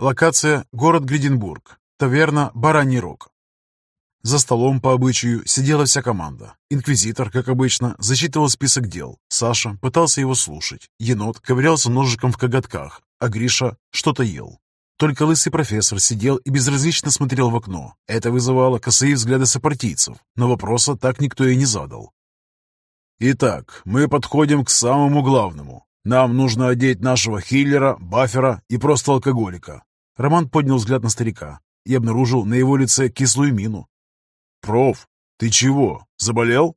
Локация – город Гриденбург. Таверна «Бараний рог». За столом по обычаю сидела вся команда. Инквизитор, как обычно, зачитывал список дел. Саша пытался его слушать. Енот ковырялся ножиком в коготках, а Гриша что-то ел. Только лысый профессор сидел и безразлично смотрел в окно. Это вызывало косые взгляды сопартийцев, но вопроса так никто и не задал. «Итак, мы подходим к самому главному. Нам нужно одеть нашего хиллера, бафера и просто алкоголика». Роман поднял взгляд на старика и обнаружил на его лице кислую мину. «Проф, ты чего, заболел?»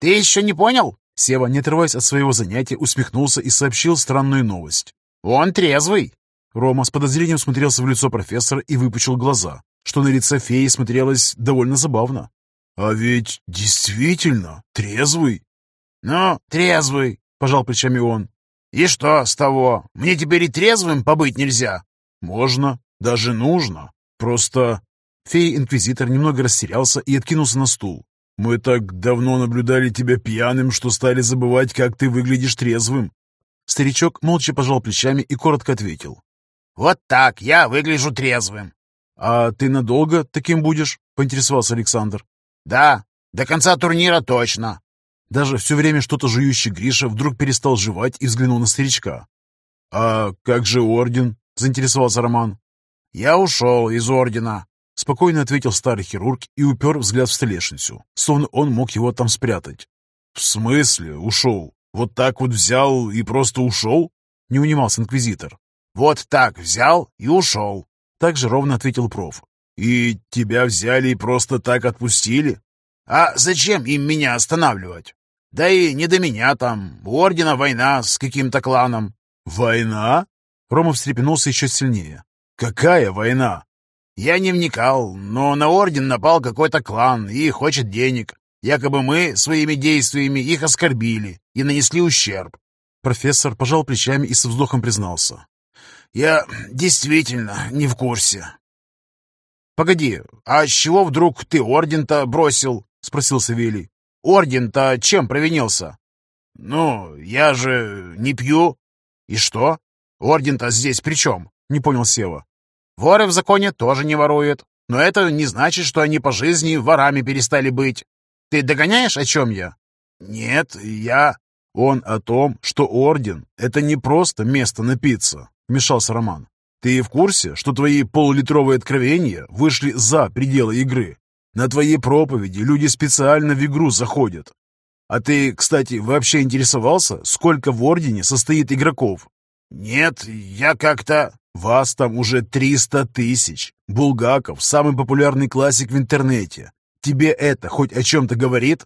«Ты еще не понял?» Сева, не отрываясь от своего занятия, усмехнулся и сообщил странную новость. «Он трезвый!» Рома с подозрением смотрелся в лицо профессора и выпучил глаза, что на лице феи смотрелось довольно забавно. «А ведь действительно трезвый!» «Ну, трезвый!» — пожал плечами он. «И что с того? Мне теперь и трезвым побыть нельзя?» «Можно, даже нужно. Просто...» Фея-инквизитор немного растерялся и откинулся на стул. «Мы так давно наблюдали тебя пьяным, что стали забывать, как ты выглядишь трезвым». Старичок молча пожал плечами и коротко ответил. «Вот так, я выгляжу трезвым». «А ты надолго таким будешь?» — поинтересовался Александр. «Да, до конца турнира точно». Даже все время что-то жующий Гриша вдруг перестал жевать и взглянул на старичка. «А как же орден?» — заинтересовался Роман. «Я ушел из ордена», — спокойно ответил старый хирург и упер взгляд в столешницу, словно он мог его там спрятать. «В смысле ушел? Вот так вот взял и просто ушел?» — не унимался инквизитор. «Вот так взял и ушел», — так же ровно ответил проф. «И тебя взяли и просто так отпустили?» «А зачем им меня останавливать? Да и не до меня там. У ордена война с каким-то кланом». «Война?» Рома встрепенулся еще сильнее. «Какая война?» «Я не вникал, но на орден напал какой-то клан и хочет денег. Якобы мы своими действиями их оскорбили и нанесли ущерб». Профессор пожал плечами и со вздохом признался. «Я действительно не в курсе». «Погоди, а с чего вдруг ты орден-то бросил?» — спросил Савелий. Орден-то чем провинился? Ну, я же не пью. И что? Орден-то здесь при чем? Не понял Сева. Воры в законе тоже не воруют. Но это не значит, что они по жизни ворами перестали быть. Ты догоняешь, о чем я? Нет, я... Он о том, что орден — это не просто место напиться, вмешался Роман. Ты в курсе, что твои полулитровые откровения вышли за пределы игры? На твои проповеди люди специально в игру заходят. А ты, кстати, вообще интересовался, сколько в Ордене состоит игроков? Нет, я как-то... Вас там уже 300 тысяч. Булгаков – самый популярный классик в интернете. Тебе это хоть о чем-то говорит?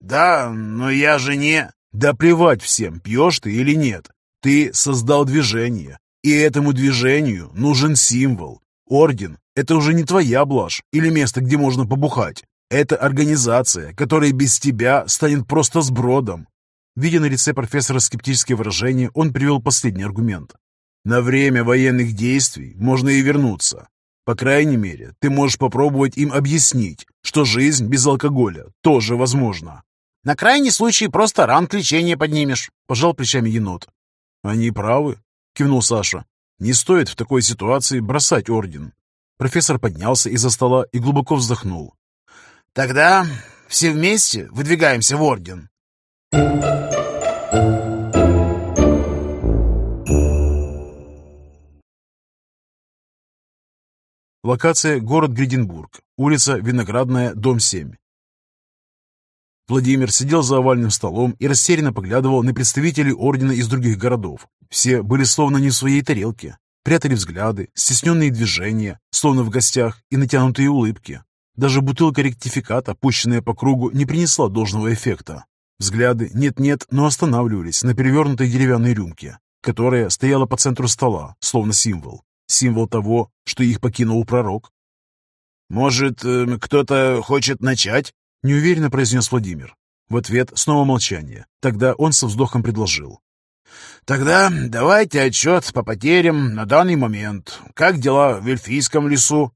Да, но я же не... Да плевать всем, пьешь ты или нет. Ты создал движение, и этому движению нужен символ. Орден это уже не твоя блажь или место, где можно побухать. Это организация, которая без тебя станет просто сбродом. Видя на лице профессора скептическое выражение, он привел последний аргумент. На время военных действий можно и вернуться. По крайней мере, ты можешь попробовать им объяснить, что жизнь без алкоголя тоже возможна. На крайний случай просто ранг лечения поднимешь, пожал плечами енот. Они правы, кивнул Саша. Не стоит в такой ситуации бросать орден. Профессор поднялся из-за стола и глубоко вздохнул. «Тогда все вместе выдвигаемся в Орден». Локация – город Гриденбург, улица Виноградная, дом 7. Владимир сидел за овальным столом и растерянно поглядывал на представителей ордена из других городов. Все были словно не в своей тарелке прятали взгляды, стесненные движения, словно в гостях, и натянутые улыбки. Даже бутылка ректификата, пущенная по кругу, не принесла должного эффекта. Взгляды нет-нет, но останавливались на перевернутой деревянной рюмке, которая стояла по центру стола, словно символ. Символ того, что их покинул пророк. «Может, э, кто-то хочет начать?» — неуверенно произнес Владимир. В ответ снова молчание. Тогда он со вздохом предложил. Тогда давайте отчет по потерям на данный момент. Как дела в эльфийском лесу?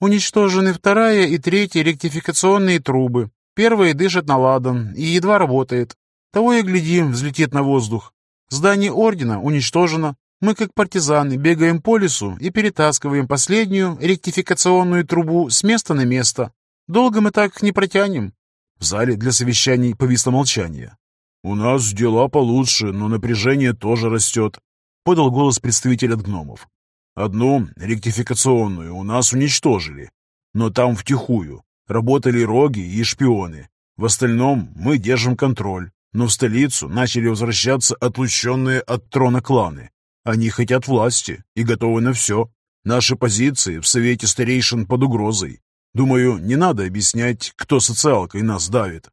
Уничтожены вторая и третья ректификационные трубы. Первая дышит на ладан и едва работает. Того и глядим, взлетит на воздух. Здание ордена уничтожено. Мы, как партизаны, бегаем по лесу и перетаскиваем последнюю ректификационную трубу с места на место. Долго мы так не протянем». В зале для совещаний повисло молчание. «У нас дела получше, но напряжение тоже растет», — подал голос представитель от гномов. «Одну ректификационную у нас уничтожили, но там втихую. Работали роги и шпионы. В остальном мы держим контроль, но в столицу начали возвращаться отлученные от трона кланы. Они хотят власти и готовы на все. Наши позиции в Совете Старейшин под угрозой. Думаю, не надо объяснять, кто социалкой нас давит.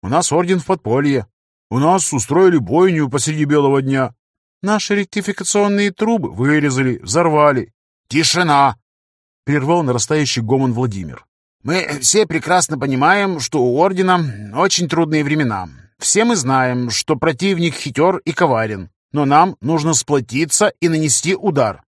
У нас орден в подполье. У нас устроили бойню посреди белого дня. Наши ректификационные трубы вырезали, взорвали. Тишина! Прервал нарастающий гомон Владимир. Мы все прекрасно понимаем, что у Ордена очень трудные времена. Все мы знаем, что противник хитер и коварен, но нам нужно сплотиться и нанести удар.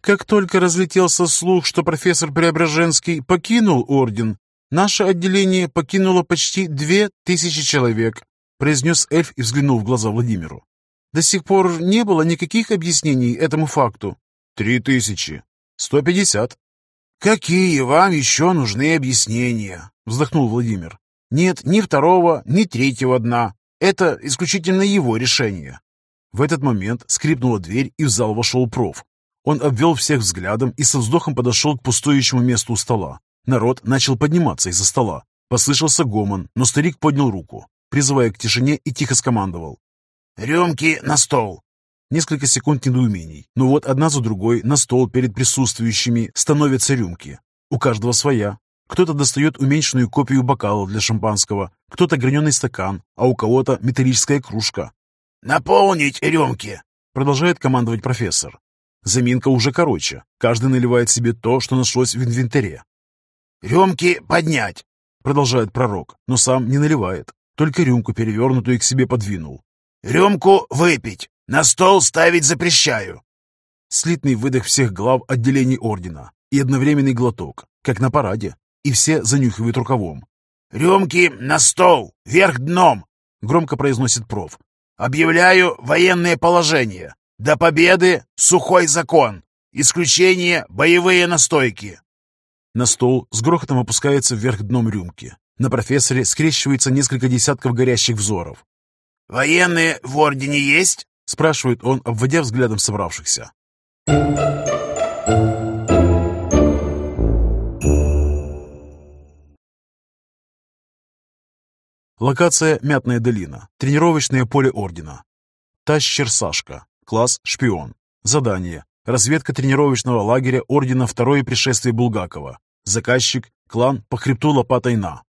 Как только разлетелся слух, что профессор Преображенский покинул Орден, наше отделение покинуло почти две тысячи человек, произнес эльф и взглянул в глаза Владимиру. До сих пор не было никаких объяснений этому факту. Три тысячи. Сто пятьдесят. «Какие вам еще нужны объяснения?» — вздохнул Владимир. «Нет ни второго, ни третьего дна. Это исключительно его решение». В этот момент скрипнула дверь, и в зал вошел проф. Он обвел всех взглядом и со вздохом подошел к пустующему месту у стола. Народ начал подниматься из-за стола. Послышался гомон, но старик поднял руку, призывая к тишине и тихо скомандовал. «Рюмки на стол!» Несколько секунд недоумений, но вот одна за другой на стол перед присутствующими становятся рюмки. У каждого своя. Кто-то достает уменьшенную копию бокала для шампанского, кто-то граненый стакан, а у кого-то металлическая кружка. «Наполнить рюмки!» Продолжает командовать профессор. Заминка уже короче. Каждый наливает себе то, что нашлось в инвентаре. «Рюмки поднять!» Продолжает пророк, но сам не наливает. Только рюмку перевернутую к себе подвинул. «Рюмку выпить!» «На стол ставить запрещаю!» Слитный выдох всех глав отделений ордена и одновременный глоток, как на параде, и все занюхивают рукавом. «Рюмки на стол! Вверх дном!» — громко произносит проф. «Объявляю военное положение. До победы сухой закон. Исключение — боевые настойки». На стол с грохотом опускается вверх дном рюмки. На профессоре скрещивается несколько десятков горящих взоров. «Военные в ордене есть?» — спрашивает он, обводя взглядом собравшихся. Локация «Мятная долина». Тренировочное поле Ордена. Тащер Сашка. Класс «Шпион». Задание. Разведка тренировочного лагеря Ордена Второе пришествие Булгакова. Заказчик – клан по хребту лопатой на.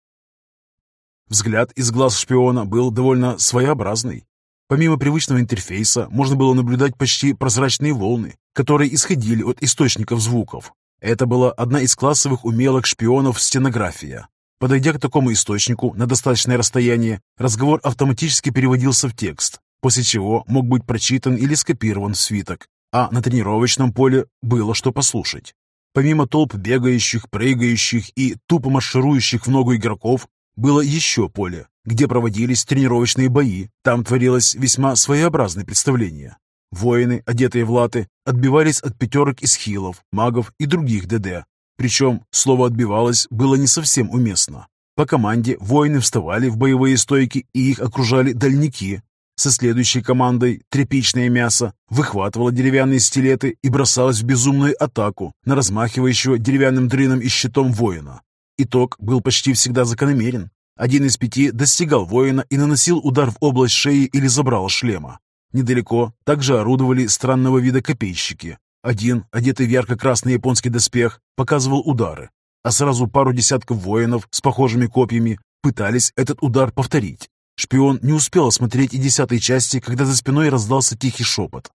Взгляд из глаз шпиона был довольно своеобразный. Помимо привычного интерфейса, можно было наблюдать почти прозрачные волны, которые исходили от источников звуков. Это была одна из классовых умелок шпионов стенография. Подойдя к такому источнику на достаточное расстояние, разговор автоматически переводился в текст, после чего мог быть прочитан или скопирован в свиток, а на тренировочном поле было что послушать. Помимо толп бегающих, прыгающих и тупо марширующих в ногу игроков, было еще поле, где проводились тренировочные бои. Там творилось весьма своеобразное представление. Воины, одетые в латы, отбивались от пятерок из хилов, магов и других ДД. Причем слово «отбивалось» было не совсем уместно. По команде воины вставали в боевые стойки и их окружали дальники. Со следующей командой «Тряпичное мясо» выхватывало деревянные стилеты и бросалось в безумную атаку на размахивающего деревянным дрыном и щитом воина. Итог был почти всегда закономерен. Один из пяти достигал воина и наносил удар в область шеи или забрал шлема. Недалеко также орудовали странного вида копейщики. Один, одетый в ярко-красный японский доспех, показывал удары, а сразу пару десятков воинов с похожими копьями пытались этот удар повторить. Шпион не успел осмотреть и десятой части, когда за спиной раздался тихий шепот.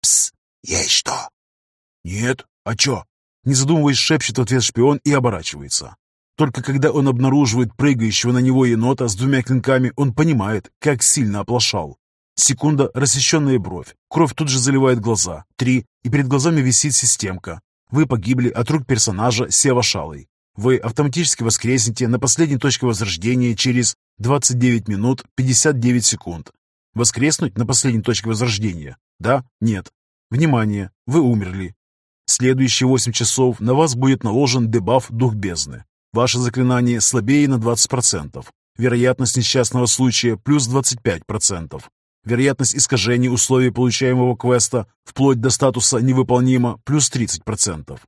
«Пс, есть что?» «Нет, а чё?» Не задумываясь, шепчет в ответ шпион и оборачивается. Только когда он обнаруживает прыгающего на него енота с двумя клинками, он понимает, как сильно оплошал. Секунда, рассеченная бровь. Кровь тут же заливает глаза. Три, и перед глазами висит системка. Вы погибли от рук персонажа Сева Шалой. Вы автоматически воскреснете на последней точке возрождения через 29 минут 59 секунд. Воскреснуть на последней точке возрождения? Да? Нет. Внимание! Вы умерли. Следующие 8 часов на вас будет наложен дебаф «Дух бездны». Ваше заклинание слабее на 20%. Вероятность несчастного случая плюс 25%. Вероятность искажения условий получаемого квеста вплоть до статуса «невыполнимо» плюс 30%.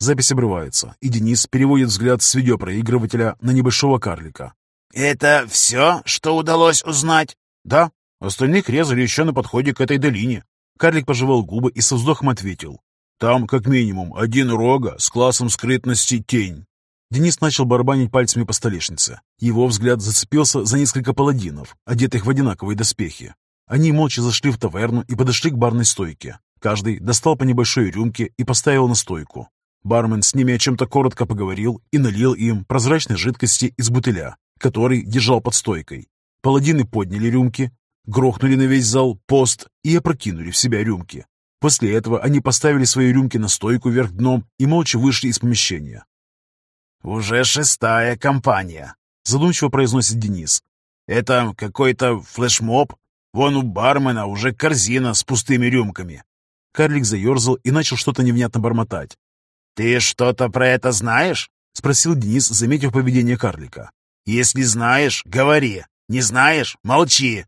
Запись обрывается, и Денис переводит взгляд с видеопроигрывателя на небольшого карлика. «Это все, что удалось узнать?» «Да. Остальных резали еще на подходе к этой долине». Карлик пожевал губы и со вздохом ответил. «Там, как минимум, один рога с классом скрытности тень». Денис начал барабанить пальцами по столешнице. Его взгляд зацепился за несколько паладинов, одетых в одинаковые доспехи. Они молча зашли в таверну и подошли к барной стойке. Каждый достал по небольшой рюмке и поставил на стойку. Бармен с ними о чем-то коротко поговорил и налил им прозрачной жидкости из бутыля, который держал под стойкой. Паладины подняли рюмки, грохнули на весь зал пост и опрокинули в себя рюмки. После этого они поставили свои рюмки на стойку вверх дном и молча вышли из помещения. «Уже шестая компания», — задумчиво произносит Денис. «Это какой-то флешмоб Вон у бармена уже корзина с пустыми рюмками. Карлик заерзал и начал что-то невнятно бормотать. «Ты что-то про это знаешь?» — спросил Денис, заметив поведение карлика. «Если знаешь, говори. Не знаешь — молчи».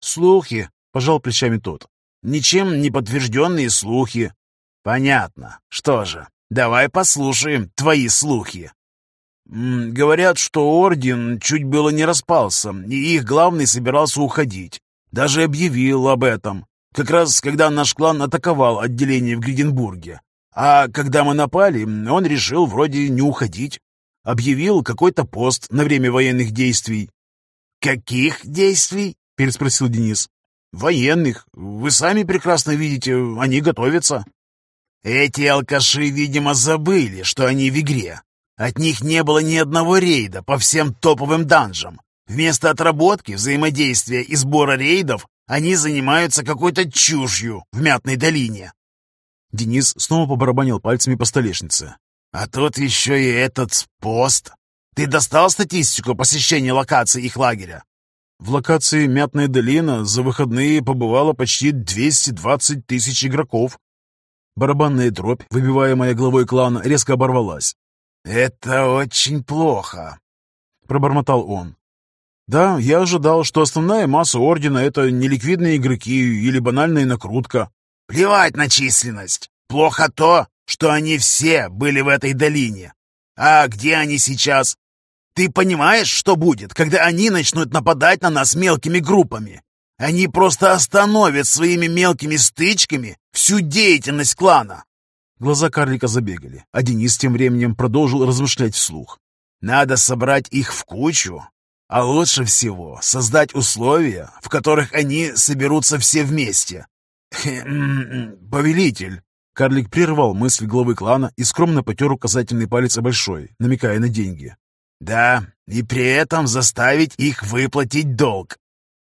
«Слухи», — пожал плечами тот. «Ничем не подтвержденные слухи». «Понятно. Что же, давай послушаем твои слухи». «Говорят, что Орден чуть было не распался, и их главный собирался уходить. Даже объявил об этом. Как раз, когда наш клан атаковал отделение в Гриденбурге. А когда мы напали, он решил вроде не уходить. Объявил какой-то пост на время военных действий. «Каких действий?» — переспросил Денис. «Военных. Вы сами прекрасно видите, они готовятся». «Эти алкаши, видимо, забыли, что они в игре. От них не было ни одного рейда по всем топовым данжам. Вместо отработки, взаимодействия и сбора рейдов они занимаются какой-то чушью в Мятной долине. Денис снова побарабанил пальцами по столешнице. А тут еще и этот пост. Ты достал статистику посещения локаций их лагеря? В локации Мятная долина за выходные побывало почти 220 тысяч игроков. Барабанная дробь, выбиваемая главой клана, резко оборвалась. «Это очень плохо», — пробормотал он. Да, я ожидал, что основная масса Ордена — это неликвидные игроки или банальная накрутка. Плевать на численность. Плохо то, что они все были в этой долине. А где они сейчас? Ты понимаешь, что будет, когда они начнут нападать на нас мелкими группами? Они просто остановят своими мелкими стычками всю деятельность клана. Глаза карлика забегали, а Денис тем временем продолжил размышлять вслух. Надо собрать их в кучу а лучше всего создать условия, в которых они соберутся все вместе. «Повелитель!» Карлик прервал мысль главы клана и скромно потер указательный палец большой, намекая на деньги. «Да, и при этом заставить их выплатить долг.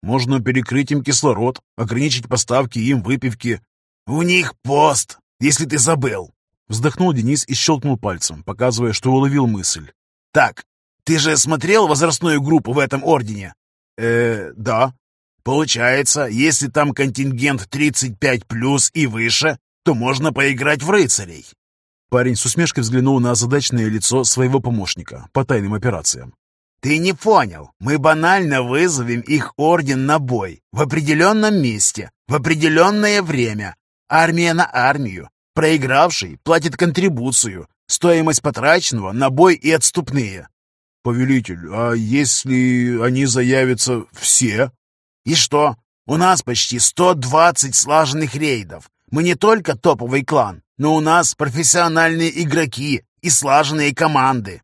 Можно перекрыть им кислород, ограничить поставки им выпивки. У них пост, если ты забыл!» Вздохнул Денис и щелкнул пальцем, показывая, что уловил мысль. «Так, ты же смотрел возрастную группу в этом ордене? Э, да. Получается, если там контингент 35 плюс и выше, то можно поиграть в рыцарей. Парень с усмешкой взглянул на озадаченное лицо своего помощника по тайным операциям. «Ты не понял. Мы банально вызовем их орден на бой. В определенном месте, в определенное время. Армия на армию. Проигравший платит контрибуцию, стоимость потраченного на бой и отступные. «Повелитель, а если они заявятся все?» «И что? У нас почти 120 слаженных рейдов. Мы не только топовый клан, но у нас профессиональные игроки и слаженные команды».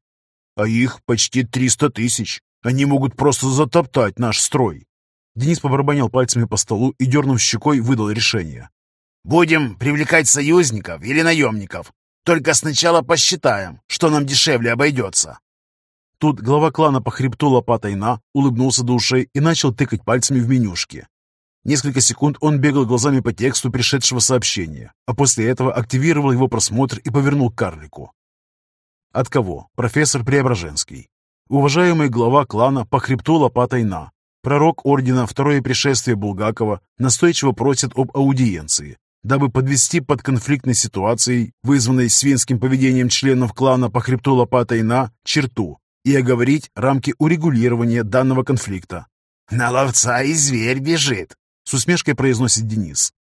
«А их почти 300 тысяч. Они могут просто затоптать наш строй». Денис побарабанил пальцами по столу и, дернув щекой, выдал решение. «Будем привлекать союзников или наемников. Только сначала посчитаем, что нам дешевле обойдется». Тут глава клана по хребту лопатой на улыбнулся до и начал тыкать пальцами в менюшки. Несколько секунд он бегал глазами по тексту пришедшего сообщения, а после этого активировал его просмотр и повернул к карлику. От кого? Профессор Преображенский. Уважаемый глава клана по хребту лопатой на. Пророк ордена Второе пришествие Булгакова настойчиво просит об аудиенции. Дабы подвести под конфликтной ситуацией, вызванной свинским поведением членов клана по хребту лопатой на черту, и оговорить рамки урегулирования данного конфликта. «На ловца и зверь бежит», — с усмешкой произносит Денис.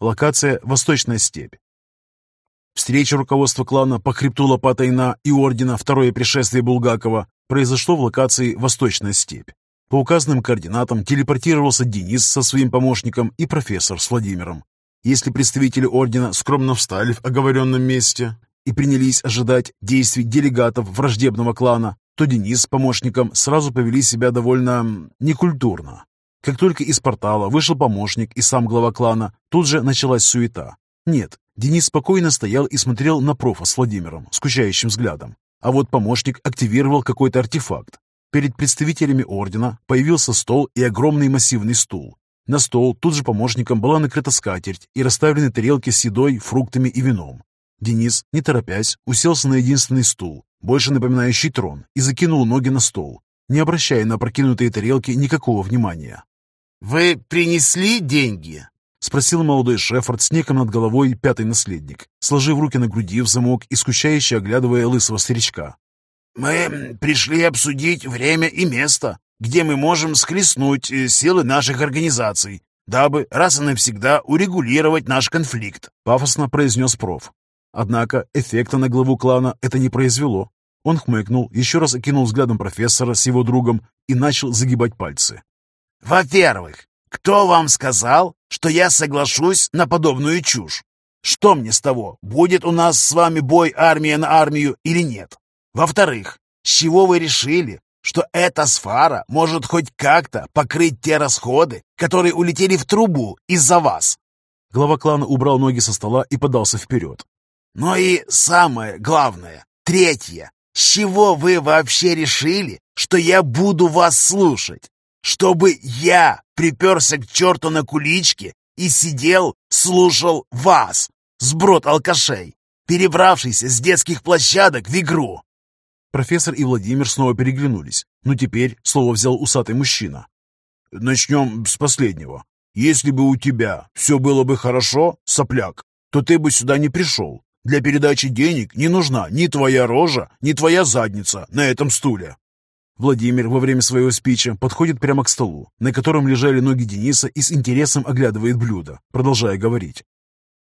Локация «Восточная степь». Встреча руководства клана по хребту Лопатайна и ордена «Второе пришествие Булгакова» произошло в локации «Восточная степь». По указанным координатам телепортировался Денис со своим помощником и профессор с Владимиром. Если представители ордена скромно встали в оговоренном месте и принялись ожидать действий делегатов враждебного клана, то Денис с помощником сразу повели себя довольно некультурно. Как только из портала вышел помощник и сам глава клана, тут же началась суета. Нет, Денис спокойно стоял и смотрел на профа с Владимиром, скучающим взглядом. А вот помощник активировал какой-то артефакт. Перед представителями ордена появился стол и огромный массивный стул. На стол тут же помощником была накрыта скатерть и расставлены тарелки с едой, фруктами и вином. Денис, не торопясь, уселся на единственный стул, больше напоминающий трон, и закинул ноги на стол, не обращая на опрокинутые тарелки никакого внимания. «Вы принесли деньги?» — спросил молодой шефард с неком над головой пятый наследник, сложив руки на груди в замок и скучающе оглядывая лысого старичка. «Мы пришли обсудить время и место, где мы можем схлестнуть э, силы наших организаций, дабы раз и навсегда урегулировать наш конфликт», — пафосно произнес проф. Однако эффекта на главу клана это не произвело. Он хмыкнул, еще раз окинул взглядом профессора с его другом и начал загибать пальцы. Во-первых, кто вам сказал, что я соглашусь на подобную чушь? Что мне с того, будет у нас с вами бой армия на армию или нет? Во-вторых, с чего вы решили, что эта сфара может хоть как-то покрыть те расходы, которые улетели в трубу из-за вас?» Глава клана убрал ноги со стола и подался вперед. «Ну и самое главное, третье. С чего вы вообще решили, что я буду вас слушать? Чтобы я приперся к черту на куличке и сидел, слушал вас, сброд алкашей, перебравшийся с детских площадок в игру. Профессор и Владимир снова переглянулись, но теперь слово взял усатый мужчина. «Начнем с последнего. Если бы у тебя все было бы хорошо, сопляк, то ты бы сюда не пришел. Для передачи денег не нужна ни твоя рожа, ни твоя задница на этом стуле. Владимир во время своего спича подходит прямо к столу, на котором лежали ноги Дениса и с интересом оглядывает блюдо, продолжая говорить.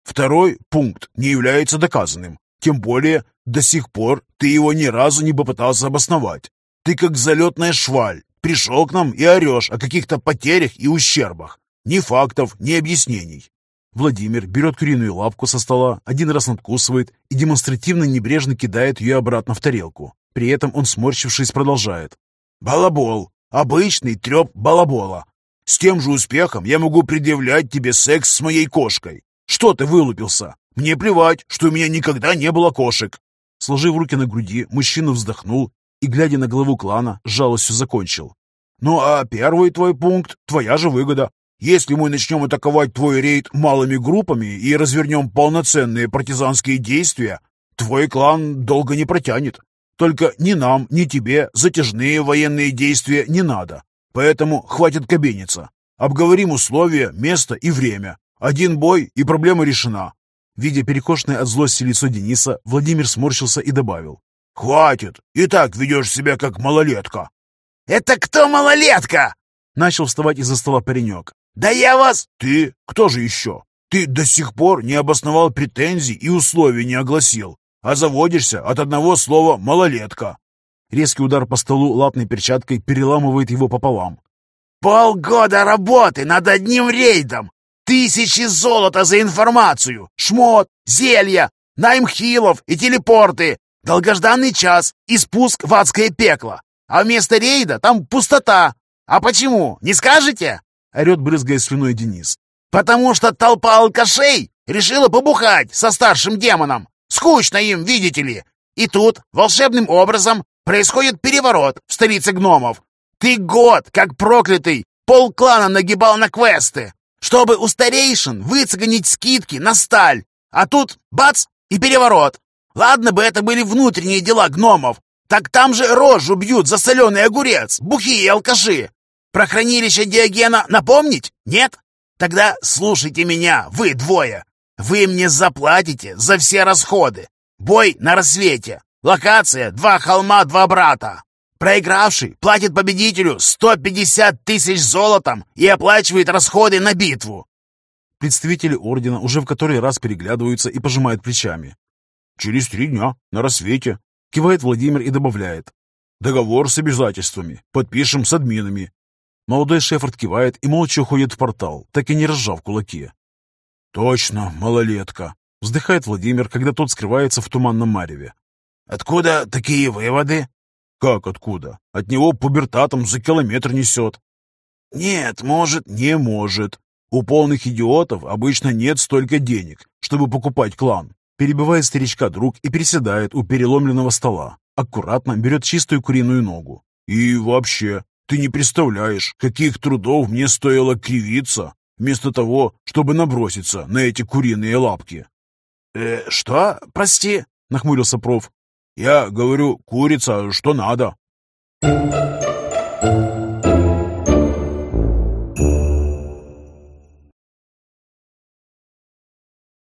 Второй пункт не является доказанным. Тем более, до сих пор ты его ни разу не попытался обосновать. Ты как залетная шваль, пришел к нам и орешь о каких-то потерях и ущербах. Ни фактов, ни объяснений. Владимир берет куриную лапку со стола, один раз надкусывает и демонстративно небрежно кидает ее обратно в тарелку. При этом он, сморщившись, продолжает. Балабол. Обычный треп балабола. С тем же успехом я могу предъявлять тебе секс с моей кошкой. Что ты вылупился? Мне плевать, что у меня никогда не было кошек. Сложив руки на груди, мужчина вздохнул и, глядя на главу клана, жалостью закончил. «Ну а первый твой пункт — твоя же выгода. Если мы начнем атаковать твой рейд малыми группами и развернем полноценные партизанские действия, твой клан долго не протянет. Только ни нам, ни тебе затяжные военные действия не надо. Поэтому хватит кабениться. Обговорим условия, место и время. Один бой, и проблема решена». Видя перекошенное от злости лицо Дениса, Владимир сморщился и добавил. «Хватит! И так ведешь себя как малолетка!» «Это кто малолетка?» Начал вставать из-за стола паренек. «Да я вас...» «Ты? Кто же еще? Ты до сих пор не обосновал претензий и условий не огласил а заводишься от одного слова «малолетка». Резкий удар по столу лапной перчаткой переламывает его пополам. «Полгода работы над одним рейдом! Тысячи золота за информацию! Шмот, зелья, найм хилов и телепорты! Долгожданный час и спуск в адское пекло! А вместо рейда там пустота! А почему, не скажете?» — орет, брызгая слюной Денис. «Потому что толпа алкашей решила побухать со старшим демоном! Скучно им, видите ли. И тут волшебным образом происходит переворот в столице гномов. Ты год, как проклятый, полклана нагибал на квесты, чтобы у старейшин выцегонить скидки на сталь. А тут бац и переворот. Ладно бы это были внутренние дела гномов. Так там же рожу бьют за соленый огурец, бухие алкаши. Про хранилище Диогена напомнить? Нет? Тогда слушайте меня, вы двое. Вы мне заплатите за все расходы. Бой на рассвете. Локация «Два холма, два брата». Проигравший платит победителю 150 тысяч золотом и оплачивает расходы на битву. Представители ордена уже в который раз переглядываются и пожимают плечами. «Через три дня, на рассвете», — кивает Владимир и добавляет. «Договор с обязательствами. Подпишем с админами». Молодой Шефорд кивает и молча уходит в портал, так и не разжав кулаки. «Точно, малолетка», — вздыхает Владимир, когда тот скрывается в туманном мареве. «Откуда такие выводы?» «Как откуда? От него пубертатом за километр несет». «Нет, может...» «Не может. У полных идиотов обычно нет столько денег, чтобы покупать клан. Перебивает старичка друг и переседает у переломленного стола. Аккуратно берет чистую куриную ногу. И вообще, ты не представляешь, каких трудов мне стоило кривиться, вместо того, чтобы наброситься на эти куриные лапки. «Э, что? Прости?» — нахмурился проф. «Я говорю, курица, что надо».